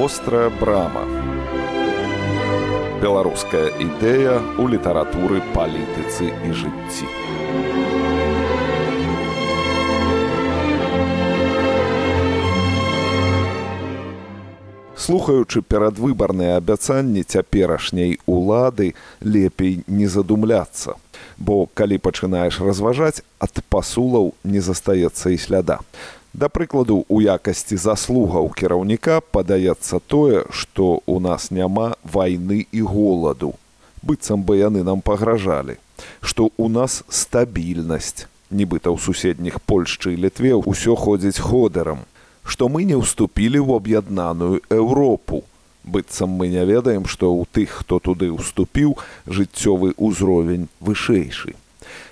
вострая брама. Беларуская ідэя ў літаратуры палітыцы і жыцці. Слухаючы перадвыбарныя абяцанні цяперашняй улады лепей не задумляцца. Бо калі пачынаеш разважаць, ад пасулаў не застаецца і сляда. Да прыкладу, у якасці заслугаў кіраўніка падаецца тое, што ў нас няма вайны і голаду. быццам бы яны нам пагражалі, што ў нас стабільнасць, нібыта ў суседніх Польшчы і літве ўсё ходзіць ходырам, што мы не ўступілі ў аб'яднаную Еўропу. быццам мы не ведаем, што ў тых, хто туды ўступіў жыццёвы ўзровень вышэйшы.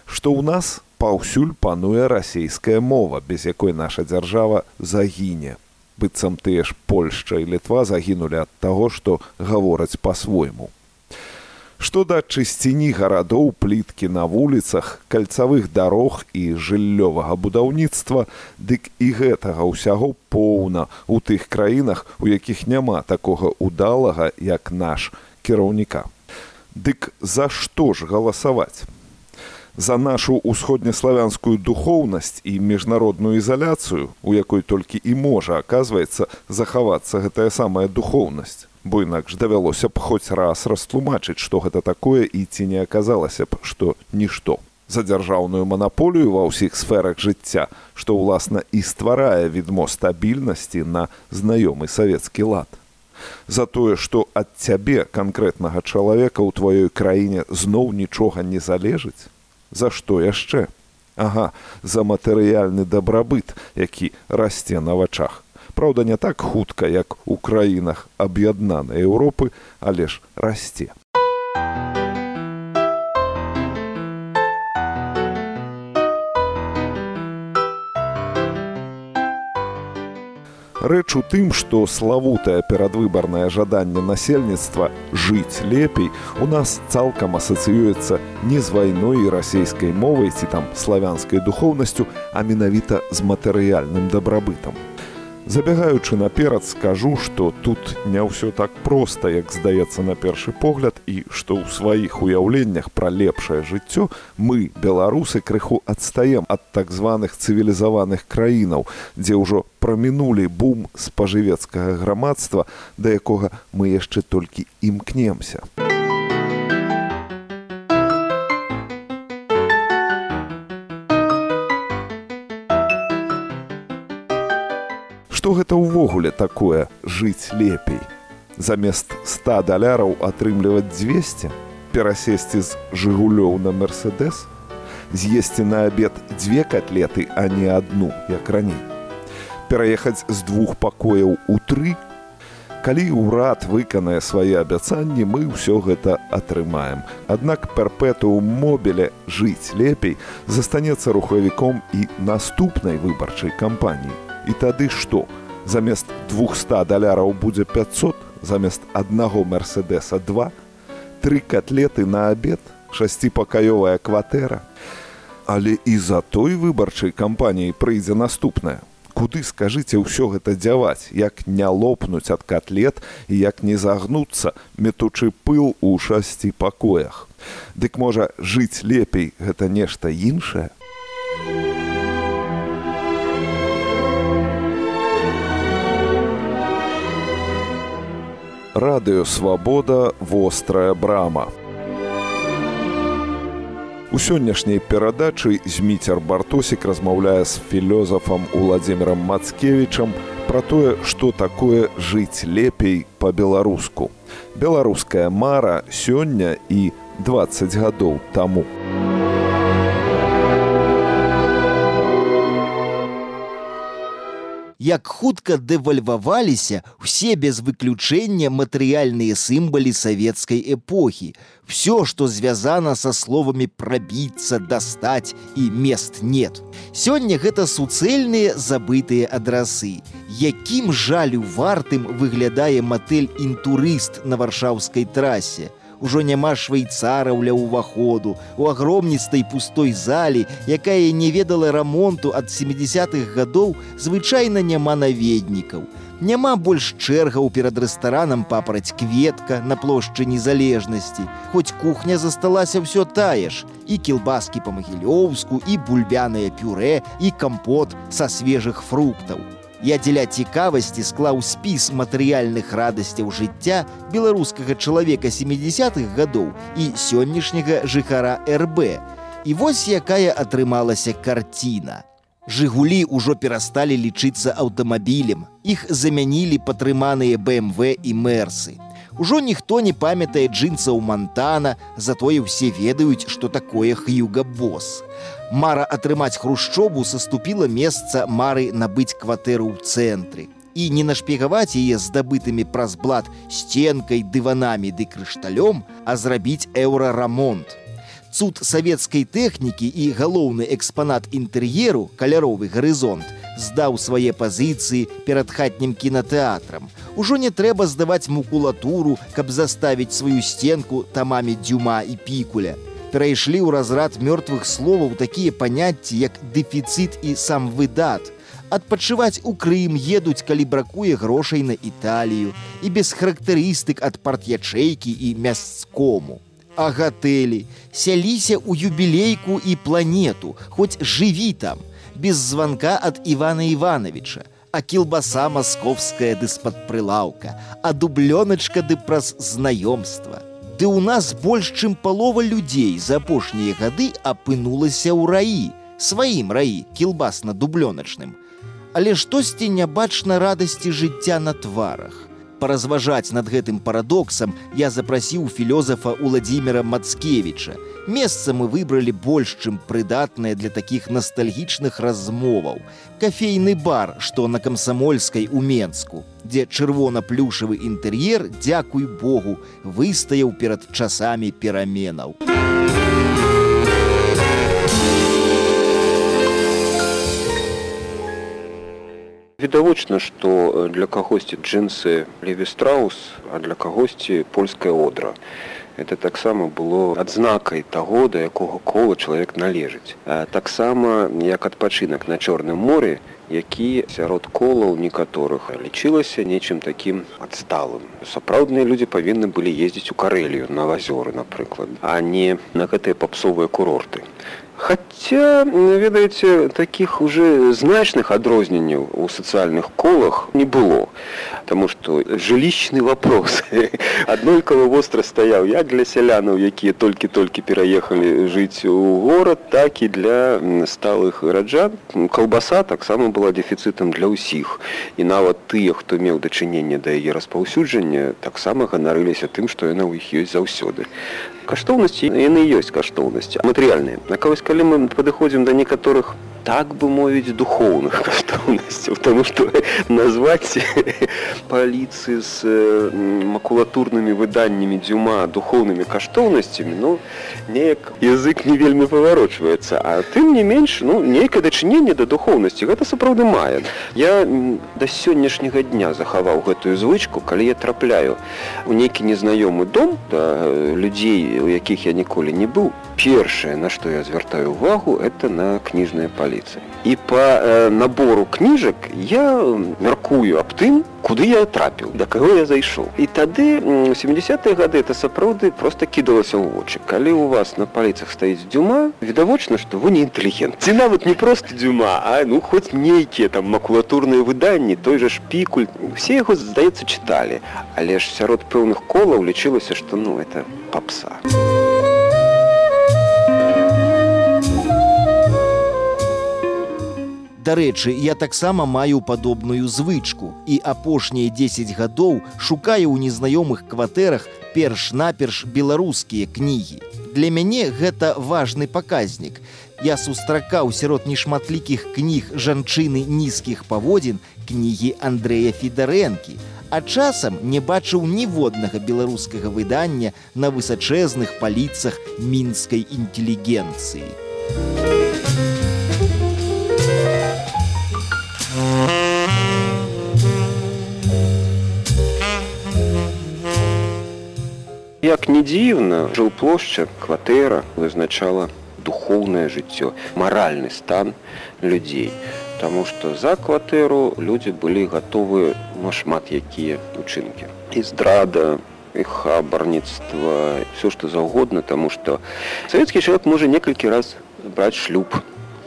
Што ў нас паўсюль пануе расійская мова, без якой наша дзяржава загіне. быццам тыя ж Польшча і літва загінулі ад таго, што гавораць па-свойму. Што да чысціні гарадоў пліткі на вуліцах, кальцавых дарог і жыллёвага будаўніцтва, дык і гэтага ўсяго поўна ў тых краінах, у якіх няма такога ўдалага, як наш кіраўніка. Дык за што ж галасаваць? За нашу ўсходнеславянскую духоўнасць і міжнародную ізаляцыю, у якой толькі і можа аказваецца захавацца гэтая самая духоўнасць. Бо інакш давялося б хоць раз растлумачыць, што гэта такое і ці не аказалася б, што нішто. За дзяржаўную манаполію ва ўсіх сферах жыцця, што ўласна і стварае відмо стабільнасці на знаёмы савецкі лад. За тое, што ад цябе канкрэтнага чалавека ў тваёй краіне зноў нічога не залежыць, За што яшчэ? Ага, за матэрыяльны дабрабыт, які расце на вачах. Праўда, не так хутка, як у краінах аб'яднанай Еўропы, але ж расце. Рэч у тым, што славутае перадвыбарнае жаданне насельніцтва жыць лепей у нас цалкам асацыюецца не з вайной і расійскай мовай ці там славянскай духоўнасцю, а менавіта з матэрыяльным дабрабытам. Забягаючы наперад скажу, што тут не ўсё так проста, як здаецца на першы погляд і што ў сваіх уяўленнях пра лепшае жыццё мы, беларусы крыху адстаем ад так званых цывілізаваных краінаў, дзе ўжо прамінулі бум спажывецкага грамадства, да якога мы яшчэ толькі імкнемся. Што гэта ўвогуле такое жыць лепей. Замест 100 даляраў атрымліваць 200, перасесці з жыгулёў на Мерседес, з'есці на абед дзве котлеты, а не адну, як раней. Пераехаць з двух пакояў у тры. Калі ўрад выканае свае абяцанні, мы ўсё гэта атрымаем. Аднак перпету ў мобіле жыць лепей застанецца рухавіком і наступнай выбарчай кампаніі. І тады што? замест 200 даляраў будзе 500 замест аднаго мерседеса 2 три котлеты на абед шасціпакаёвая кватэра. Але і за той выбарчай кампаніяй прыйдзе наступная куды скажыце ўсё гэта дзяваць? Як не лопнуць ад котлет і як не загнуцца метучы пыл у шасці пакоях дык можа жыць лепей гэта нешта іншае радыё свабода вострая брама. У сённяшняй перадачы зміцер бартосік размаўляе з філёзафам уладзімиром мацкевічам пра тое што такое жыць лепей па-беларуску. Беларуская мара сёння і 20 гадоў таму як хутка дэвальваваліся ўсе без выключэння матэрыяльныя сімбалі савецкай эпохі. Всё, што звязана са словамі прабіцца, дастаць і мест нет. Сёння гэта суцэльныя забытыя адрасы. Якім жалю вартым выглядае матэль інтурыст на варшаўскай трасе ужо няма швейцараў ля ўваходу у агромністай пустой залі якая не ведала рамонту ад 70-х гадоў звычайна няма наведнікаў Няма больш чэргаў перад рэстаранам папараць кветка на плошчы незалежнасці. Хоць кухня засталася ўсё тая ж. І кілбаскі па-магілёўску, і бульбянае пюрэ, і кампот са свежых фруктаў. Я дзеля цікавасці склаў спіс матэрыяльных радасцяў жыцця беларускага чалавека 70-х гадоў і сённяшняга жыхара РБ. І вось якая атрымалася карціна. Жыгулі ўжо перасталі лічыцца аўтамабілем. Іх замянілі патрыманыя БМВ і мэрсы. Ужо ніхто не памятае джинсаў Мантана, затое ўсе ведаюць, што такое х'юга босс. Мара атрымаць хрушчобу саступіла месца мары набыць кватэру ў цэнтры і не нашпігаваць яе здабытымі праз блат сценкай, дыванамі ды крышталём, а зрабіць еўрарамонт. Цуд савецкай тэхнікі і галоўны экспанат інтэр'еру каляровы гарызонт здаў свае пазіцыі перад хатнім кінатэатрам. Ужо не трэба здаваць мукулатуру, каб заставіць сваю сценку тамамі дзюма і пікуля перайшлі ў разрад мёртвых словаў такія паняцці як дэфіцыт і сам выдат. Адпачываць у Крым едуць, калі бракуе грошай на Італію і без характарыстык ад парт'ячэйкі і мясцкому. А гатэлі, сяліся ў юбілейку і планету, хоць жыві там, без званка ад Івана Івановича, а кілбаса масковская ды з-пад прылаўка, а дублёначка ды праз знаёмства. Ды ў нас больш, чым палова людзей за апошнія гады апынулася ў раі, сваім раі, кілбасна-дублёначным. Але штосьці не бачна радасці жыцця на тварах паразважаць над гэтым парадоксам я запрасіў філёзафа Уладзіміра Мацкевіча. Месца мы выбралі больш, чым прыдатнае для такіх настальгічных размоваў. Кафейны бар, што на камсамольскай у Менску, дзе чырвона-плюшавы інтэр'ер, дзякуй Богу, выстаяў перад часамі пераменаў. Відавочна што для кагосьці джинсы левістраус а для кагосьці польская одра. Это таксама было адзнакай таго да якога кола чалавек належыць таксама як адпачынак на чорным моры які сярод колаў некаторых лічылася нечым такім адсталым. Сапраўдныя людзі павінны былі ездзіць у карэлію на вазёры напрыклад а не на гэтыя папсовыя курорты. Хаця ведаеце такіх уже значных адрозненняў у сацыяльных колах не было Таму што жылічны вопрос. Аднолькава востра стаяў як для сялянаў якія толькі-толькі пераехалі жыць у горад так і для сталых гараджан. Каўбаса таксама была дэфіцытам для ўсіх. І нават тыя хто меў дачыненне да яе распаўсюджання таксама ганарыліся тым што яна ў іх ёсць заўсёды. Каштоўнасці яны ёсць каштоўнасці матэрыяльныя. На кагось калі мы падыходзім да некаторых так бы мовіць духоўных каштоўнасцяў потому что назваць паліцыі з макулатурнымі выданнямі дзюма духоўнымі каштоўнасцямі ну неяк язык не вельмі паварочваецца а тым не менш ну нейкае дачыненне да духоўнасці гэта сапраўды мае я да сённяшняга дня захаваў гэтую звычку калі я трапляю у нейкі незнаёмы дом да людзей у якіх я ніколі не быў першае на што я звяртаю увагу это на кніжныя паліцы сталіцы. І па э, набору кніжак я мяркую аб тым, куды я трапіў, да каго я зайшоў. І тады 70-е гады это сапраўды проста кідалася ў вочы. Калі у вас на паліцах стаіць дзюма, відавочна, што вы не інтэлігент. Ці нават не проста дзюма, а ну хоць нейкія там макулатурныя выданні, той жа шпікуль, усе яго здаецца чыталі, але ж сярод пэўных колаў лічылася, што ну это папса. Дарэчы, я таксама маю падобную звычку і апошнія 10 гадоў шукаю ў незнаёмых кватэрах перш-наперш беларускія кнігі. Для мяне гэта важны паказнік. Я сустракаў сярод нешматлікіх кніг жанчыны нізкіх паводзін кнігі Андрэя Федарэнкі, а часам не бачыў ніводнага беларускага выдання на высачэзных паліцах мінскай інтэлігенцыі. Як не дзіўна, жылплошча, кватэра вызначала духоўнае жыццё, маральны стан людзей. Таму што за кватэру людзі былі гатовы на шмат якія учынкі. І здрада, і хабарніцтва, все што заўгодна, таму што савецкі чалавек можа некалькі раз браць шлюб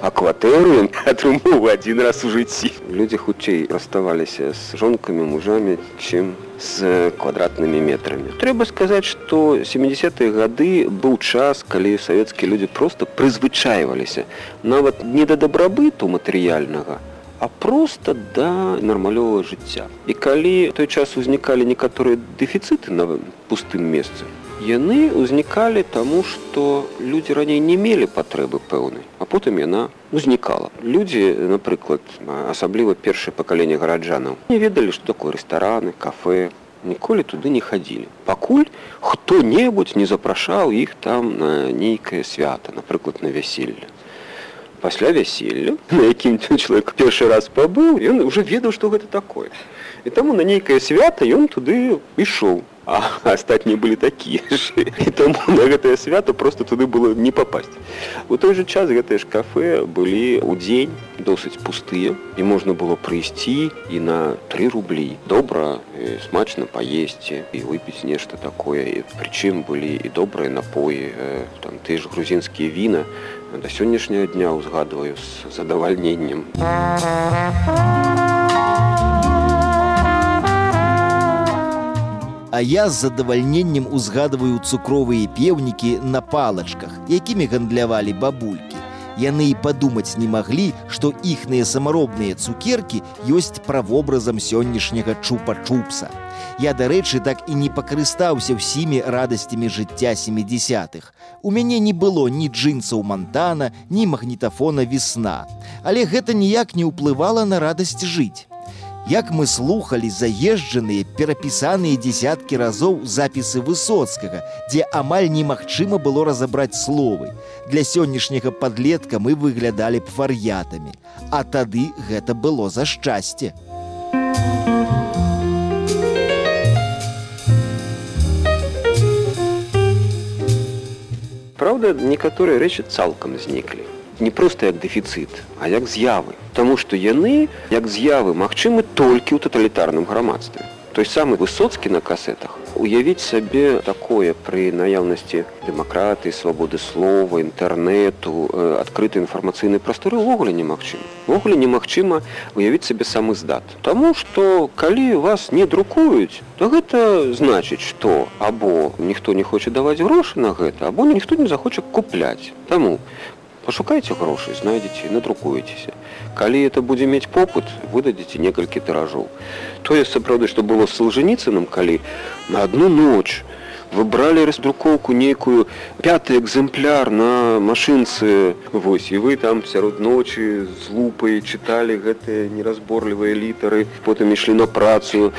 а кватэру ён атрымаў адзін раз у жыцці. Людзі хутчэй раставаліся з жонкамі мужамі, чым з квадратнымі метрамі. Трэба сказаць, што 70-е гады быў час, калі савецкія людзі проста прызвычайваліся нават не да дабрабыту матэрыяльнага, а просто да нармалёвага жыцця. І калі той час узнікалі некаторыя дэфіцыты на пустым месцы, яны ўзнікалі таму што людзі раней не мелі патрэбы пэўнай а потым яна узнікала. Людзі напрыклад асабліва першае пакаленне гараджанаў не ведалі што такое рэстараны кафе ніколі туды не хадзілі. Пакуль хто-небудзь не запрашаў іх там на нейкае свята напрыклад на вяселле. Пасля вяселля на якім чалавек першы раз пабыў ён уже ведаў што гэта такое. І таму на нейкае свята ён туды ішоў а астатнія былі такія ж і таму на гэтае свято просто туды было не папасць у той же час гэтыя ж кафе былі ў дзень досыць пустыя і можна было прыйсці і на три рублі добра смачна паесці і выпіць нешта такое. І прычым былі і добрыя напоі там ты ж грузінскія віна да сённяшняга дня ўзгадваю з задавальненнем а А я з задавальненнем узгадваю цукровыя пеўнікі на палачках, якімі гандлявалі бабулькі. Яны і падумаць не маглі, што іхныя самаробныя цукеркі ёсць правобразам сённяшняга чупа-чупса. Я, дарэчы, так і не пакарыстаўся ўсімі радасцямі жыцця 70-х. У мяне не было ні джинсаў мантана, ні магнітафона весна. Але гэта ніяк не ўплывала на радасць жыць як мы слухали заезджаныя перапісаныя десяткі разоў запісы высоцкага дзе амаль немагчыма было разабраць словы. Для сённяшняга подлетка мы выглядалі б вар'ятамі. А тады гэта было за шчасце. Праўда, некаторыя рэчы цалкам зніклі не проста як дэфіцыт, а як з'явы. Таму што яны, як з'явы, магчымы толькі ў таталітарным грамадстве. Той самы высоцкі на касетах уявіць сабе такое пры наяўнасці дэмакратыі, свабоды слова, інтэрнэту, адкрытай інфармацыйнай прасторы ўвогуле немагчыма. Увогуле немагчыма уявіць сабе самы здат. Таму што калі вас не друкуюць, то гэта значыць, што або ніхто не хоча даваць грошы на гэта, або ніхто не захоча купляць. Таму пашукайце грошы знайдзеце надрукуецеся калі это будзе мець попыт выдадзеце некалькі тыражоў тое сапраўды што было з салжаніцыным калі на одну ноч выбралі раздрукоўку нейкую пяты экземпляр на машынцы вось і вы там сярод ночы з лупай чыталі гэтыя неразборлівыя літары потым ішлі на працу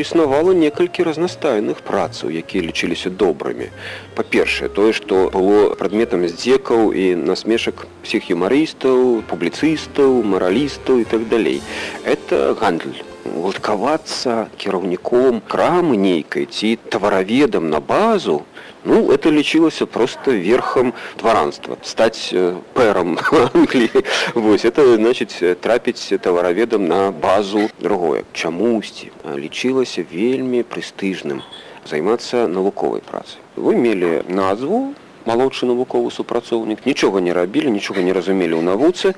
існавала некалькі разнастайных працаў якія лічыліся добрымі. Па-першае тое што было прадметам здзекаў і насмешак псіх юмарыстаў публіцыстаў маралістаў і так далей. Это гандль уладкавацца кіраўніком крамы нейкай ці тавараведам на базу Ну, это лечилось просто верхом дворанства. Стать э, пэром Англии. Вот, это значит трапить товароведом на базу другое. Чамусьці лечилось вельми престижным займацца навуковай працай. Вы мелі назву малодшы навуковы супрацоўнік нічога не рабілі нічога не разумелі ў навуцы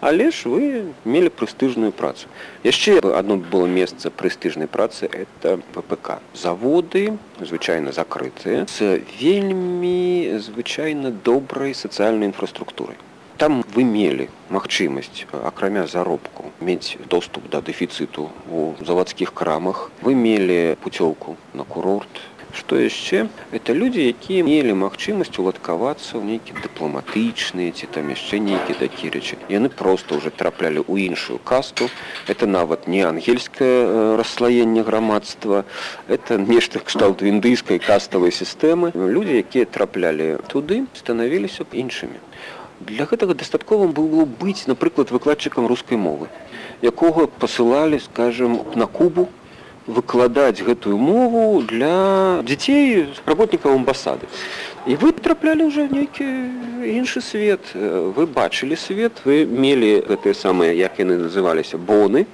але ж вы мелі прэстыжную працу. Яшчэ одно было месца прэстыжнай працы это ППК заводы звычайна закрытыя з вельмі звычайна добрай сацыяльнай інфраструктурай. Там вы мелі магчымасць акрамя заробку мець доступ да дэфіцыту у завадскіх крамах. Вы мелі пуцёўку на курорт Што яшчэ это людзі, якія мелі магчымасць уладкавацца ў нейкі дыпламатычныя ці там яшчэ нейкі такі рэчы. Яны проста ўжо траплялі ў іншую касту. Это нават не ангельскае расслаенне грамадства, это нешта кшталту індыйскай каставай сістэмы. Людзі, якія траплялі туды, станавіліся б іншымі. Для гэтага дастаткова было быць, напрыклад, выкладчыкам рускай мовы, якога пасылалі, скажем, на кубу выкладаць гэтую мову для дзяцей работнікаў амбасады. І вы траплялі ўжо нейкі іншы свет. Вы бачылі свет вы мелі гэтыя самыя як яны называліся боны.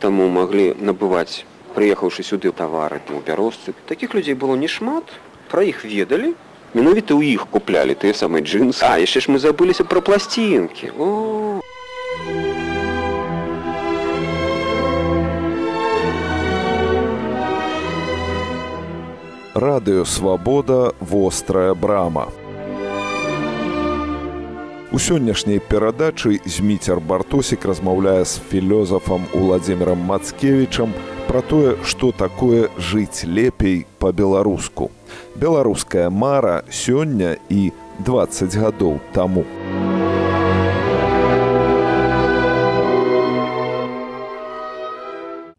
Таму маглі набываць прыехаўшы сюды тавары у бярозцы. Таких людзей было не шмат пра іх ведалі. Менавіта ў іх куплялі тыя самыя джинсы. А яшчэ ж мы забыліся пра пласцінкі. О радыё свабода вострая брама. У сённяшняй перадачы зміцер бартосік размаўляе з філёзафам уладзімиром мацкевічам пра тое што такое жыць лепей па-беларуску. Беларуская мара сёння і 20 гадоў таму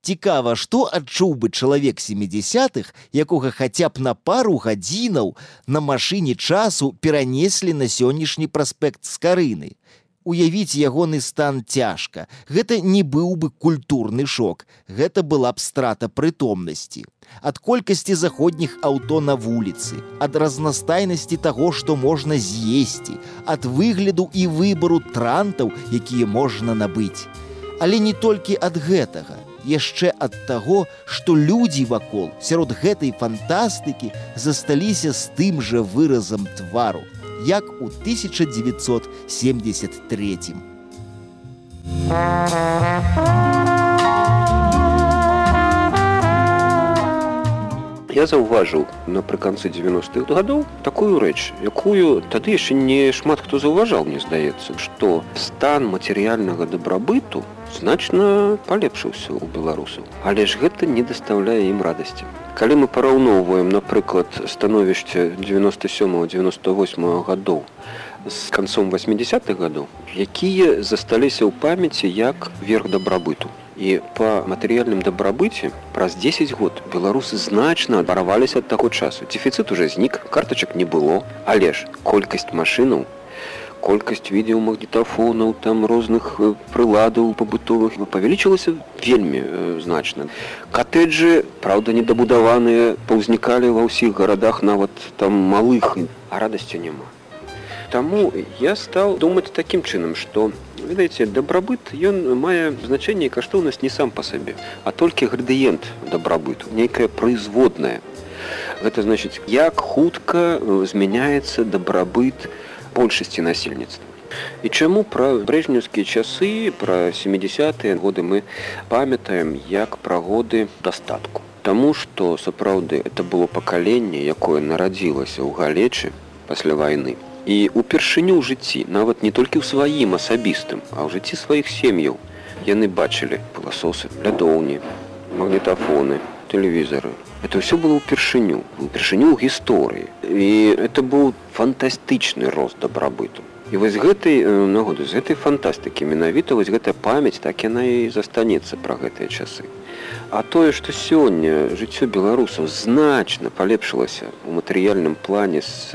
Цікава, што адчуў бы чалавек 70-х, якога хаця б на пару гадзінаў на машыне часу перанеслі на сённяшні праспект з карыны. Уявіць ягоны стан цяжка. Гэта не быў бы культурны шок. Гэта была б страта прытомнасці. Ад колькасці заходніх аўто на вуліцы, ад разнастайнасці таго, што можна з'есці, ад выгляду і выбару трантаў, якія можна набыць. Але не толькі ад гэтага яшчэ ад таго, што людзі вакол сярод гэтай фантастыкі засталіся з тым жа выразам твару, як у 1973. Я заўважыў напрыканцы 90-х гадоў такую рэч, якую тады яшчэ не шмат хто заўважаў, мне здаецца, што стан матэрыяльнага дабрабыту значна палепшыўся ў беларусаў. Але ж гэта не дастаўляе ім радасці. Калі мы параўноўваем напрыклад становішча 97 98 гадоў з канцом 80-х гадоў якія засталіся ў памяці як верх дабрабыту. І па матэрыяльным дабрабыце праз 10 год беларусы значна абараваліся ад таго часу. Дефіцыт уже знік картачак не было. Але ж колькасць машынаў колькасць відеомагнітафонаў там розных прыладаў пабытовых павялічылася вельмі значна катэджы праўда недабудаваныя паўзнікалі ва ўсіх гарадах нават там малых а радасці няма Таму я стаў думаць такім чынам што ведаеце дабрабыт ён мае значэнне каштоўнасць не сам па сабе а толькі градыент дабрабыту нейкая производная гэта значыць як хутка змяняецца дабрабыт большасці насельніцтва. І чаму пра брэжнеўскія часы пра 70-е годы мы памятаем як пра годы дастатку. Таму што сапраўды это было пакаленне, якое нарадзілася ў галечы пасля вайны. І упершыню ў жыцці нават не толькі ў сваім асабістым, а ў жыцці сваіх сем'яў яны бачылі пыласосы лядоўні, магнітафоны, тэлевізары, это все было ўпершыню упершыню ў гісторыі і это быў фантастычны рост дабрабыту і вось гэтай нагоды з гэтай фантастыкі менавіта вось гэтая памяць так яна і застанецца пра гэтыя часы а тое што сёння жыццё беларусаў значна палепшылася у матэрыяльным плане з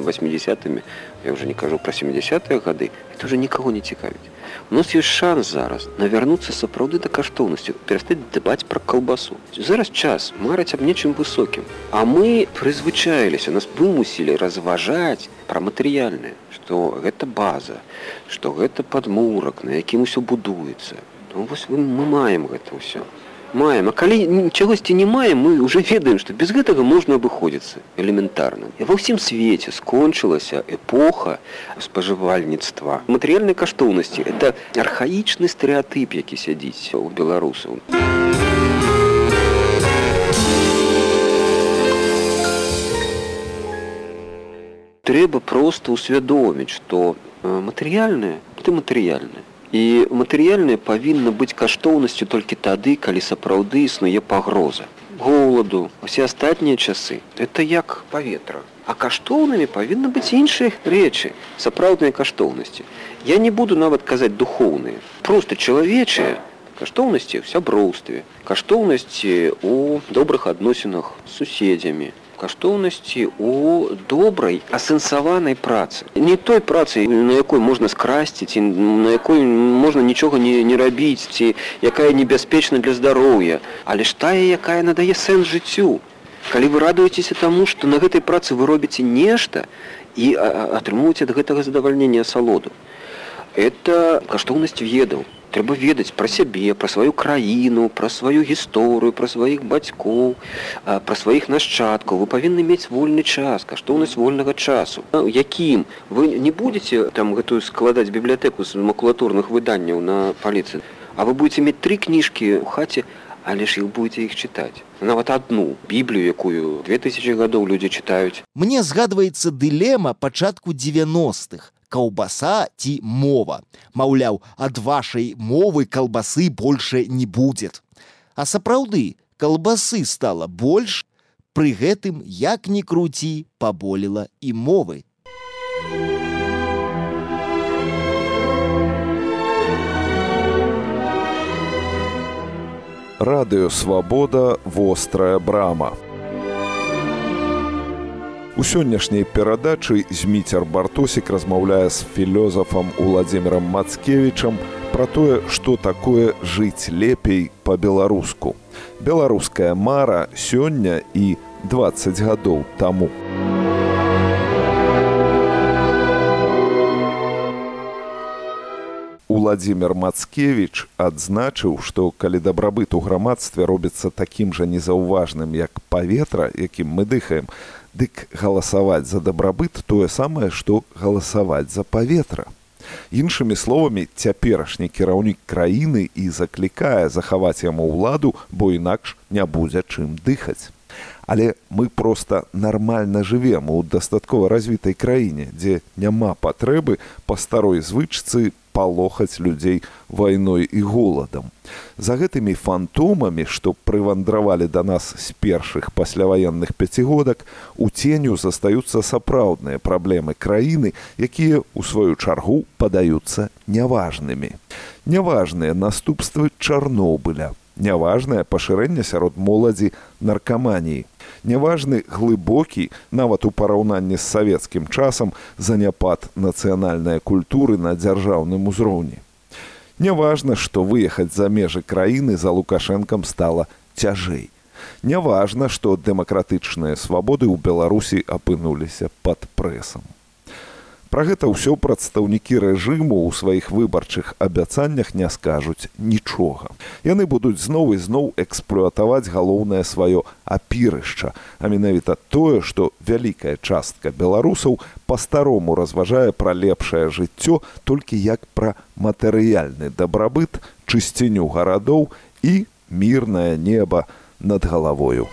80-мі я уже не кажу пра 70-е гады это уже нікого не цікавіць У нас ёсць шанс зараз навярнуцца сапраўды да каштоўнасцю, перастаць дбаць пра каўбасу. Зараз час мараць аб нечым высокім. А мы прызвычаіліся, нас вымусілі разважаць пра матэрыяльнае, што гэта база, што гэта падмурак, на якім усё будуецца. Ну, вось мы маем гэта ўсё маем. А калі чагосьці не маем мы уже ведаем что без гэтага можна абыходзіцца элементарна. І ва ўсім свеце скончылася эпоха спажывальніцтва. Матэрыяльнай каштоўнасці это архаічны стэеатып які сядзіць у беларусаў. Трэба просто усвядоміць что матэрыяльнае ты матэрыяльнае І матэрыяльнае павінна быць каштоўнасцю толькі тады, калі сапраўды існуе пагроза. Голаду, усе астатнія часы это як паветра. А каштоўнымі павінны быць іншыя рэчы, сапраўдныя каштоўнасці. Я не буду нават казаць духоўныя, просто чалавечыя каштоўнасці ў сяброўстве, каштоўнасці у добрых адносінах з суседзямі, каштоўнасці у добрай асэнсаванай працы. Не той працы на якой можна скрасці ці на якой можна нічога не, не рабіць ці якая небяспечна для здароўя. Але ж тая якая надае сэнс жыццю. Калі вы радуецеся таму што на гэтай працы вы робіце нешта і атрымуеце ад гэтага задавальнення асалоду. Это каштоўнасць ведаў трэба ведаць пра сябе пра сваю краіну пра сваю гісторыю пра сваіх бацькоў пра сваіх нашчадкаў. Вы павінны мець вольны час каштоўнасць вольнага часу. Якім? Вы не будете там гэтую складаць бібліятэку з макулатурных выданняў на паліцыі а вы будете мець тры кніжкі ў хаце але ж іх будете іх чытаць. Нават одну біблію якую 2000 гадоў людзі чытаюць. Мне згадваецца дылема пачатку 90-х каўбаса ці мова. Маўляў, ад вашай мовы калбасы больше не будзе. А сапраўды, калбасы стала больш, Пры гэтым як ні круці паболела і мовы. Радыё свабода вострая брама. У сённяшняй перадачы зміцер бартосік размаўляе з філёзафам уладзімиром мацкевічам пра тое што такое жыць лепей па-беларуску. Беларуская мара сёння і 20 гадоў таму. Уладзімир Мацкевіч адзначыў, што калі дабрабыт у грамадстве робіцца такім жа незаўважным, як паветра, якім мы дыхаем, дык галасаваць за дабрабыт тое самае што галасаваць за паветра. Іншымі словамі цяперашні кіраўнік краіны і заклікае захаваць яму ўладу бо інакш не будзе чым дыхаць. Але мы проста нармальна жывем у дастаткова развітай краіне дзе няма патрэбы па старой звычцы палохаць людзей вайной і голадам. За гэтымі фантомамі, што прывандравалі да нас з першых пасляваенных пяцігодак, у ценю застаюцца сапраўдныя праблемы краіны, якія ў сваю чаргу падаюцца няважнымі. Няважныя наступствы Чарнобыля, няважнае пашырэнне сярод моладзі наркаманіі. Няважны глыбокі нават у параўнанні з савецкім часам заняпад нацыянальнай культуры на дзяржаўным узроўні. Няважна што выехаць за межы краіны за лукашэнкам стала цяжэй. Няважна што дэмакратычныя свабоды ў беларусі апынуліся пад прэсам Пра гэта ўсё прадстаўнікі рэжыму ў сваіх выбарчых абяцаннях не скажуць нічога. Яны будуць зноў і зноў эксплуатаваць галоўнае сваё апірышча, а менавіта тое, што вялікая частка беларусаў па-старому разважае пра лепшае жыццё толькі як пра матэрыяльны дабрабыт, чысціню гарадоў і мірнае неба над галавою.